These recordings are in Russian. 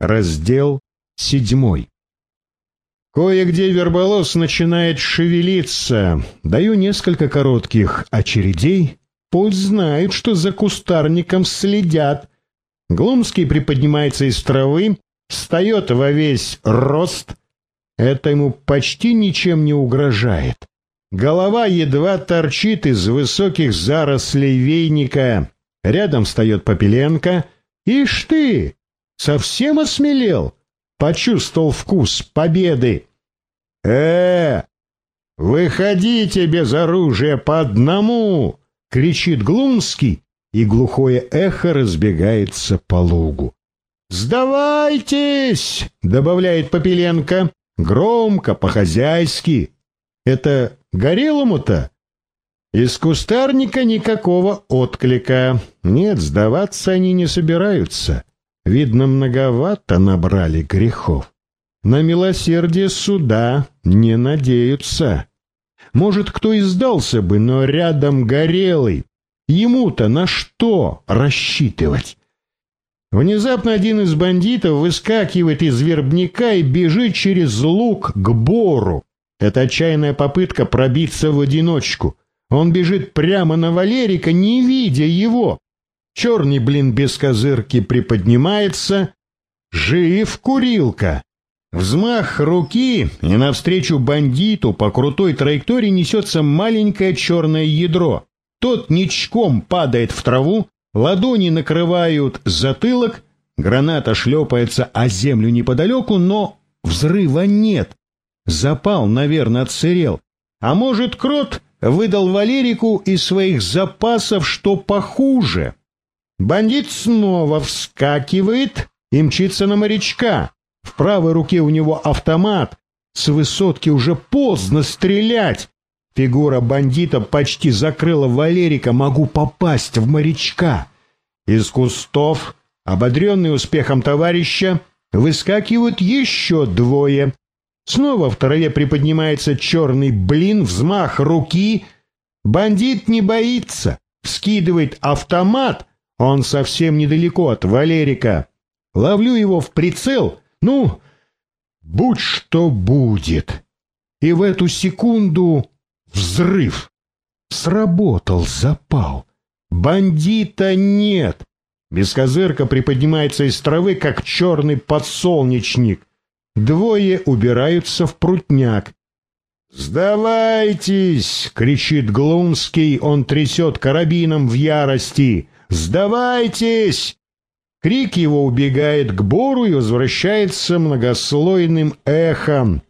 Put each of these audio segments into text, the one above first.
Раздел седьмой. Кое-где верболос начинает шевелиться. Даю несколько коротких очередей. Пусть знают, что за кустарником следят. Глумский приподнимается из травы, встает во весь рост. Это ему почти ничем не угрожает. Голова едва торчит из высоких зарослей вейника. Рядом встает Попеленко. «Ишь ты! Совсем осмелел!» Почувствовал вкус победы. «Э, выходите без оружия по одному!» — кричит Глумский, и глухое эхо разбегается по лугу. «Сдавайтесь!» — добавляет Попеленко. Громко, по-хозяйски. Это горелому-то? Из кустарника никакого отклика. Нет, сдаваться они не собираются. Видно, многовато набрали грехов. На милосердие суда не надеются. Может, кто и сдался бы, но рядом горелый. Ему-то на что рассчитывать? Внезапно один из бандитов выскакивает из вербника и бежит через луг к бору. Это отчаянная попытка пробиться в одиночку. Он бежит прямо на Валерика, не видя его. Черный блин без козырки приподнимается. Жив курилка. Взмах руки, и навстречу бандиту по крутой траектории несется маленькое черное ядро. Тот ничком падает в траву, ладони накрывают затылок, граната шлепается о землю неподалеку, но взрыва нет. Запал, наверное, отсырел. А может, крот выдал Валерику из своих запасов что похуже. Бандит снова вскакивает и мчится на морячка. В правой руке у него автомат. С высотки уже поздно стрелять. Фигура бандита почти закрыла Валерика. Могу попасть в морячка. Из кустов, ободренный успехом товарища, выскакивают еще двое. Снова в траве приподнимается черный блин, взмах руки. Бандит не боится, вскидывает автомат. Он совсем недалеко от Валерика. Ловлю его в прицел. Ну, будь что будет. И в эту секунду взрыв. Сработал запал. Бандита нет. Бескозырка приподнимается из травы, как черный подсолнечник. Двое убираются в прутняк. «Сдавайтесь!» — кричит Глумский, он трясет карабином в ярости. «Сдавайтесь!» Крик его убегает к бору и возвращается многослойным эхом.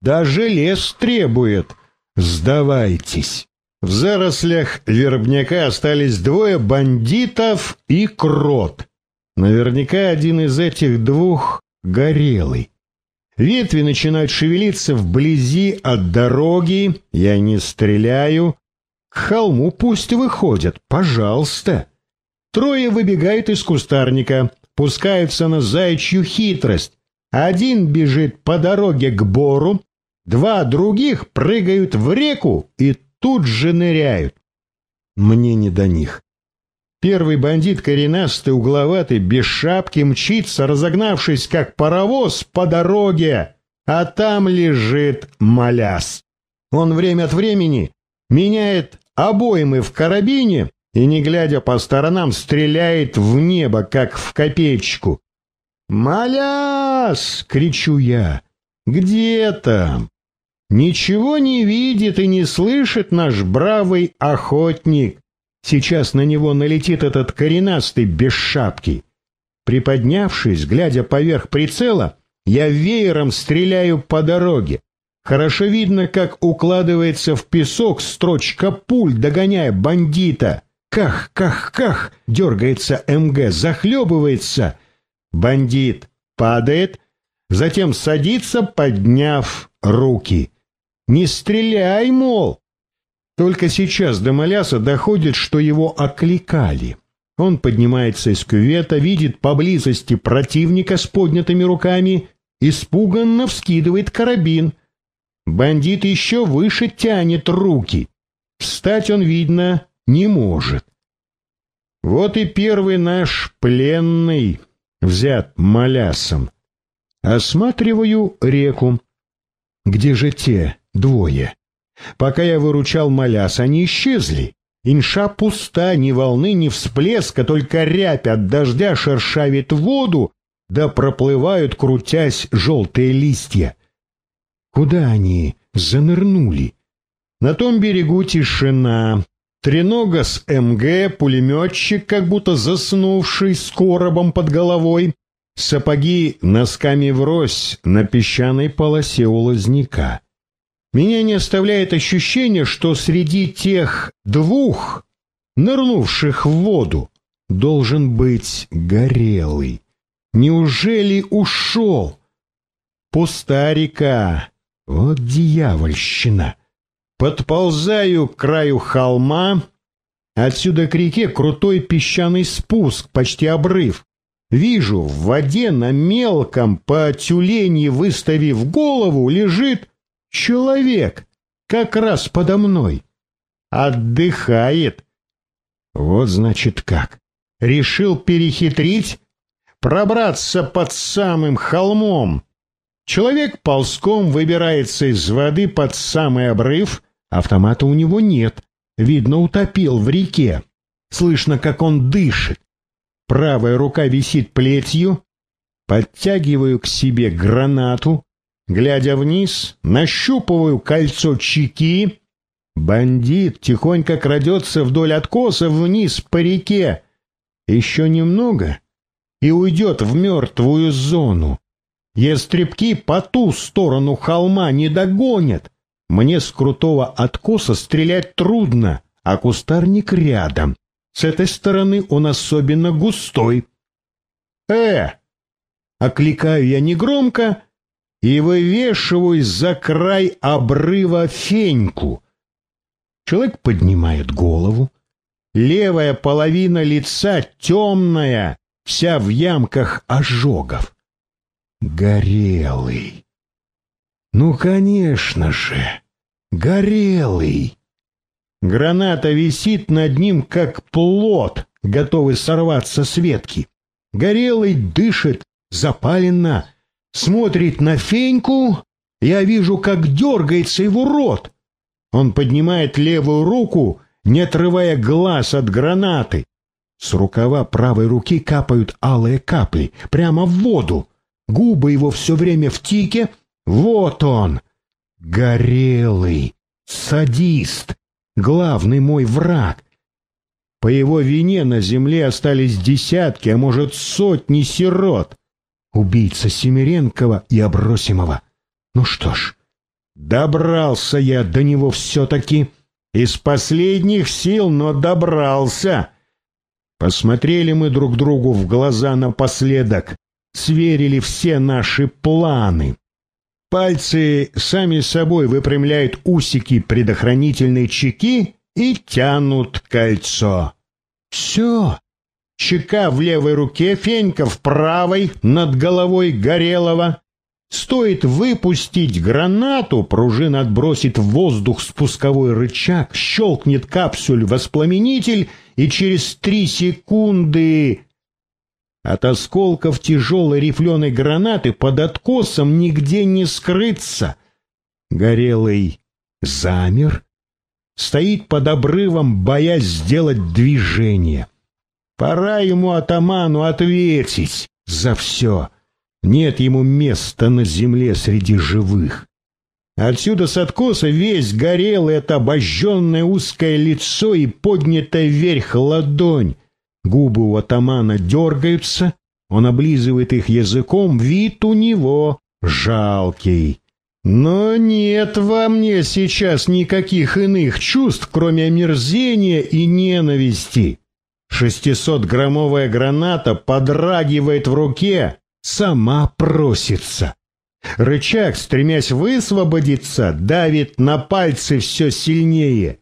Даже лес требует «Сдавайтесь!» В зарослях вербняка остались двое бандитов и крот. Наверняка один из этих двух горелый. Ветви начинают шевелиться вблизи от дороги, я не стреляю. К холму пусть выходят, пожалуйста. Трое выбегают из кустарника, пускаются на заячью хитрость. Один бежит по дороге к бору, два других прыгают в реку и тут же ныряют. Мне не до них. Первый бандит коренастый, угловатый, без шапки, мчится, разогнавшись, как паровоз, по дороге, а там лежит маляс. Он время от времени меняет обоймы в карабине и, не глядя по сторонам, стреляет в небо, как в копеечку. «Маляс!» — кричу я. «Где там?» Ничего не видит и не слышит наш бравый охотник. Сейчас на него налетит этот коренастый без шапки. Приподнявшись, глядя поверх прицела, я веером стреляю по дороге. Хорошо видно, как укладывается в песок строчка пуль, догоняя бандита. Ках, ках, ках, дергается МГ, захлебывается. Бандит падает, затем садится, подняв руки. «Не стреляй, мол!» Только сейчас до Маляса доходит, что его окликали. Он поднимается из кювета, видит поблизости противника с поднятыми руками, испуганно вскидывает карабин. Бандит еще выше тянет руки. Встать он, видно, не может. Вот и первый наш пленный. взят малясом. Осматриваю реку. Где же те двое? Пока я выручал маляс, они исчезли. Инша пуста, ни волны, ни всплеска, только рябь от дождя шершавит воду, да проплывают, крутясь, желтые листья. Куда они занырнули? На том берегу тишина. Тренога с МГ, пулеметчик, как будто заснувший с коробом под головой, сапоги носками врозь на песчаной полосе у лозняка. Меня не оставляет ощущение, что среди тех двух, нырнувших в воду, должен быть горелый. Неужели ушел? Пуста река. Вот дьявольщина. Подползаю к краю холма. Отсюда к реке крутой песчаный спуск, почти обрыв. Вижу, в воде на мелком по тюлени выставив голову лежит Человек как раз подо мной. Отдыхает. Вот значит как. Решил перехитрить, пробраться под самым холмом. Человек ползком выбирается из воды под самый обрыв, автомата у него нет. Видно, утопил в реке. Слышно, как он дышит. Правая рука висит плетью. Подтягиваю к себе гранату, Глядя вниз, нащупываю кольцо чеки. Бандит тихонько крадется вдоль откоса вниз по реке. Еще немного и уйдет в мертвую зону. Естребки по ту сторону холма не догонят. Мне с крутого откоса стрелять трудно, а кустарник рядом. С этой стороны он особенно густой. «Э!» — окликаю я негромко, и вывешиваю за край обрыва феньку. Человек поднимает голову. Левая половина лица темная, вся в ямках ожогов. Горелый. Ну, конечно же, горелый. Граната висит над ним, как плод, готовый сорваться с ветки. Горелый дышит запаленно, смотрит на Феньку, я вижу, как дергается его рот. Он поднимает левую руку, не отрывая глаз от гранаты. С рукава правой руки капают алые капли, прямо в воду. Губы его все время в тике. Вот он, горелый, садист, главный мой враг. По его вине на земле остались десятки, а может сотни сирот убийца Семиренкова и Обросимова. Ну что ж, добрался я до него все-таки. Из последних сил, но добрался. Посмотрели мы друг другу в глаза напоследок, сверили все наши планы. Пальцы сами собой выпрямляют усики предохранительной чеки и тянут кольцо. Все, Чека в левой руке, Фенька в правой, над головой Горелого. Стоит выпустить гранату, пружина отбросит в воздух спусковой рычаг, щелкнет капсюль-воспламенитель, и через три секунды от осколков тяжелой рифленой гранаты под откосом нигде не скрыться. Горелый замер, стоит под обрывом, боясь сделать движение. Пора ему, атаману, ответить за все. Нет ему места на земле среди живых. Отсюда с откоса весь горел это обожженное узкое лицо и поднятая вверх ладонь. Губы у атамана дергаются, он облизывает их языком, вид у него жалкий. Но нет во мне сейчас никаких иных чувств, кроме омерзения и ненависти. Шестисотграммовая граната подрагивает в руке, сама просится. Рычаг, стремясь высвободиться, давит на пальцы все сильнее.